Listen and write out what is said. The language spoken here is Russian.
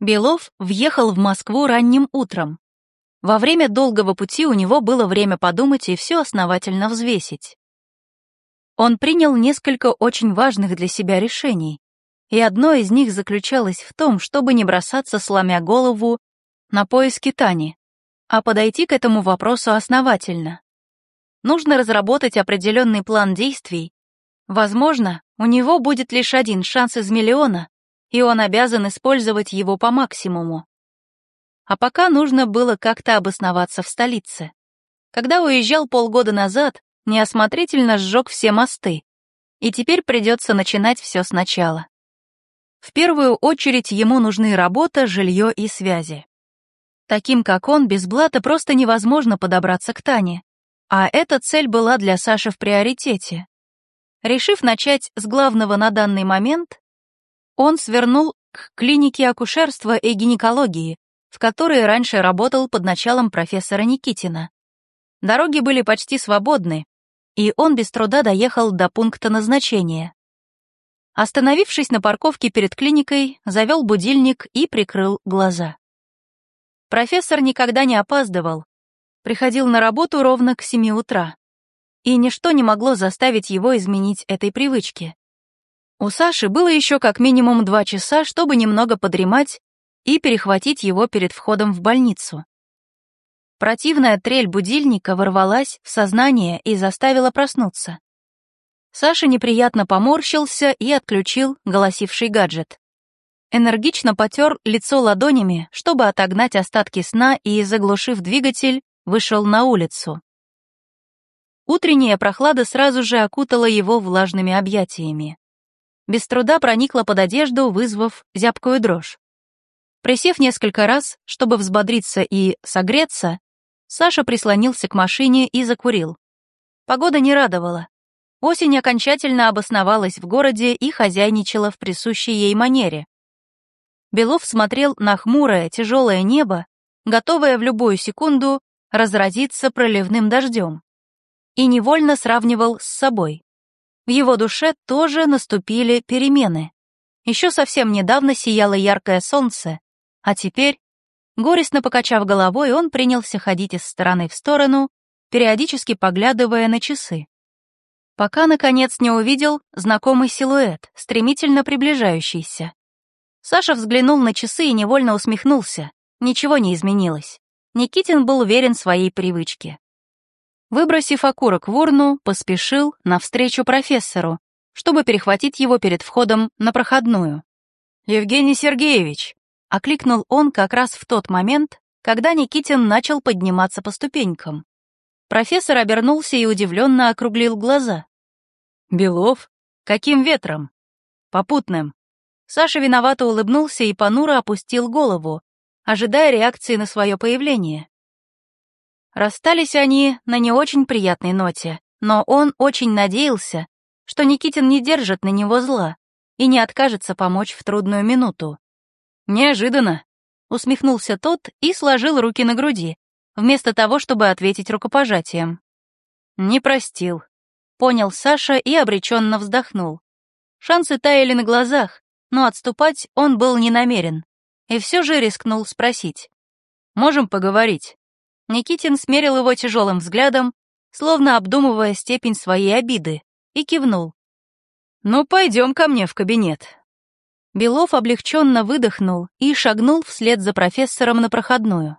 Белов въехал в Москву ранним утром. Во время долгого пути у него было время подумать и все основательно взвесить. Он принял несколько очень важных для себя решений, и одно из них заключалось в том, чтобы не бросаться, сломя голову, на поиски Тани, а подойти к этому вопросу основательно. Нужно разработать определенный план действий. Возможно, у него будет лишь один шанс из миллиона, и он обязан использовать его по максимуму. А пока нужно было как-то обосноваться в столице. Когда уезжал полгода назад, неосмотрительно сжег все мосты, и теперь придется начинать все сначала. В первую очередь ему нужны работа, жилье и связи. Таким, как он, без блата просто невозможно подобраться к Тане, а эта цель была для Саши в приоритете. Решив начать с главного на данный момент, он свернул к клинике акушерства и гинекологии, в которой раньше работал под началом профессора Никитина. Дороги были почти свободны, и он без труда доехал до пункта назначения. Остановившись на парковке перед клиникой, завел будильник и прикрыл глаза. Профессор никогда не опаздывал, приходил на работу ровно к 7 утра, и ничто не могло заставить его изменить этой привычки. У Саши было еще как минимум два часа, чтобы немного подремать и перехватить его перед входом в больницу. Противная трель будильника ворвалась в сознание и заставила проснуться. Саша неприятно поморщился и отключил голосивший гаджет. Энергично потер лицо ладонями, чтобы отогнать остатки сна и, заглушив двигатель, вышел на улицу. Утренняя прохлада сразу же окутала его влажными объятиями без труда проникла под одежду, вызвав зябкую дрожь. Присев несколько раз, чтобы взбодриться и согреться, Саша прислонился к машине и закурил. Погода не радовала. Осень окончательно обосновалась в городе и хозяйничала в присущей ей манере. Белов смотрел на хмурое, тяжелое небо, готовое в любую секунду разразиться проливным дождем, и невольно сравнивал с собой. В его душе тоже наступили перемены. Еще совсем недавно сияло яркое солнце, а теперь, горестно покачав головой, он принялся ходить из стороны в сторону, периодически поглядывая на часы. Пока, наконец, не увидел знакомый силуэт, стремительно приближающийся. Саша взглянул на часы и невольно усмехнулся. Ничего не изменилось. Никитин был уверен в своей привычке. Выбросив окурок в урну, поспешил навстречу профессору, чтобы перехватить его перед входом на проходную. «Евгений Сергеевич!» — окликнул он как раз в тот момент, когда Никитин начал подниматься по ступенькам. Профессор обернулся и удивленно округлил глаза. «Белов? Каким ветром?» «Попутным». Саша виновато улыбнулся и понуро опустил голову, ожидая реакции на свое появление. Расстались они на не очень приятной ноте, но он очень надеялся, что Никитин не держит на него зла и не откажется помочь в трудную минуту. «Неожиданно», — усмехнулся тот и сложил руки на груди, вместо того, чтобы ответить рукопожатием. «Не простил», — понял Саша и обреченно вздохнул. Шансы таяли на глазах, но отступать он был не намерен, и все же рискнул спросить. «Можем поговорить?» Никитин смерил его тяжелым взглядом, словно обдумывая степень своей обиды, и кивнул. «Ну, пойдем ко мне в кабинет». Белов облегченно выдохнул и шагнул вслед за профессором на проходную.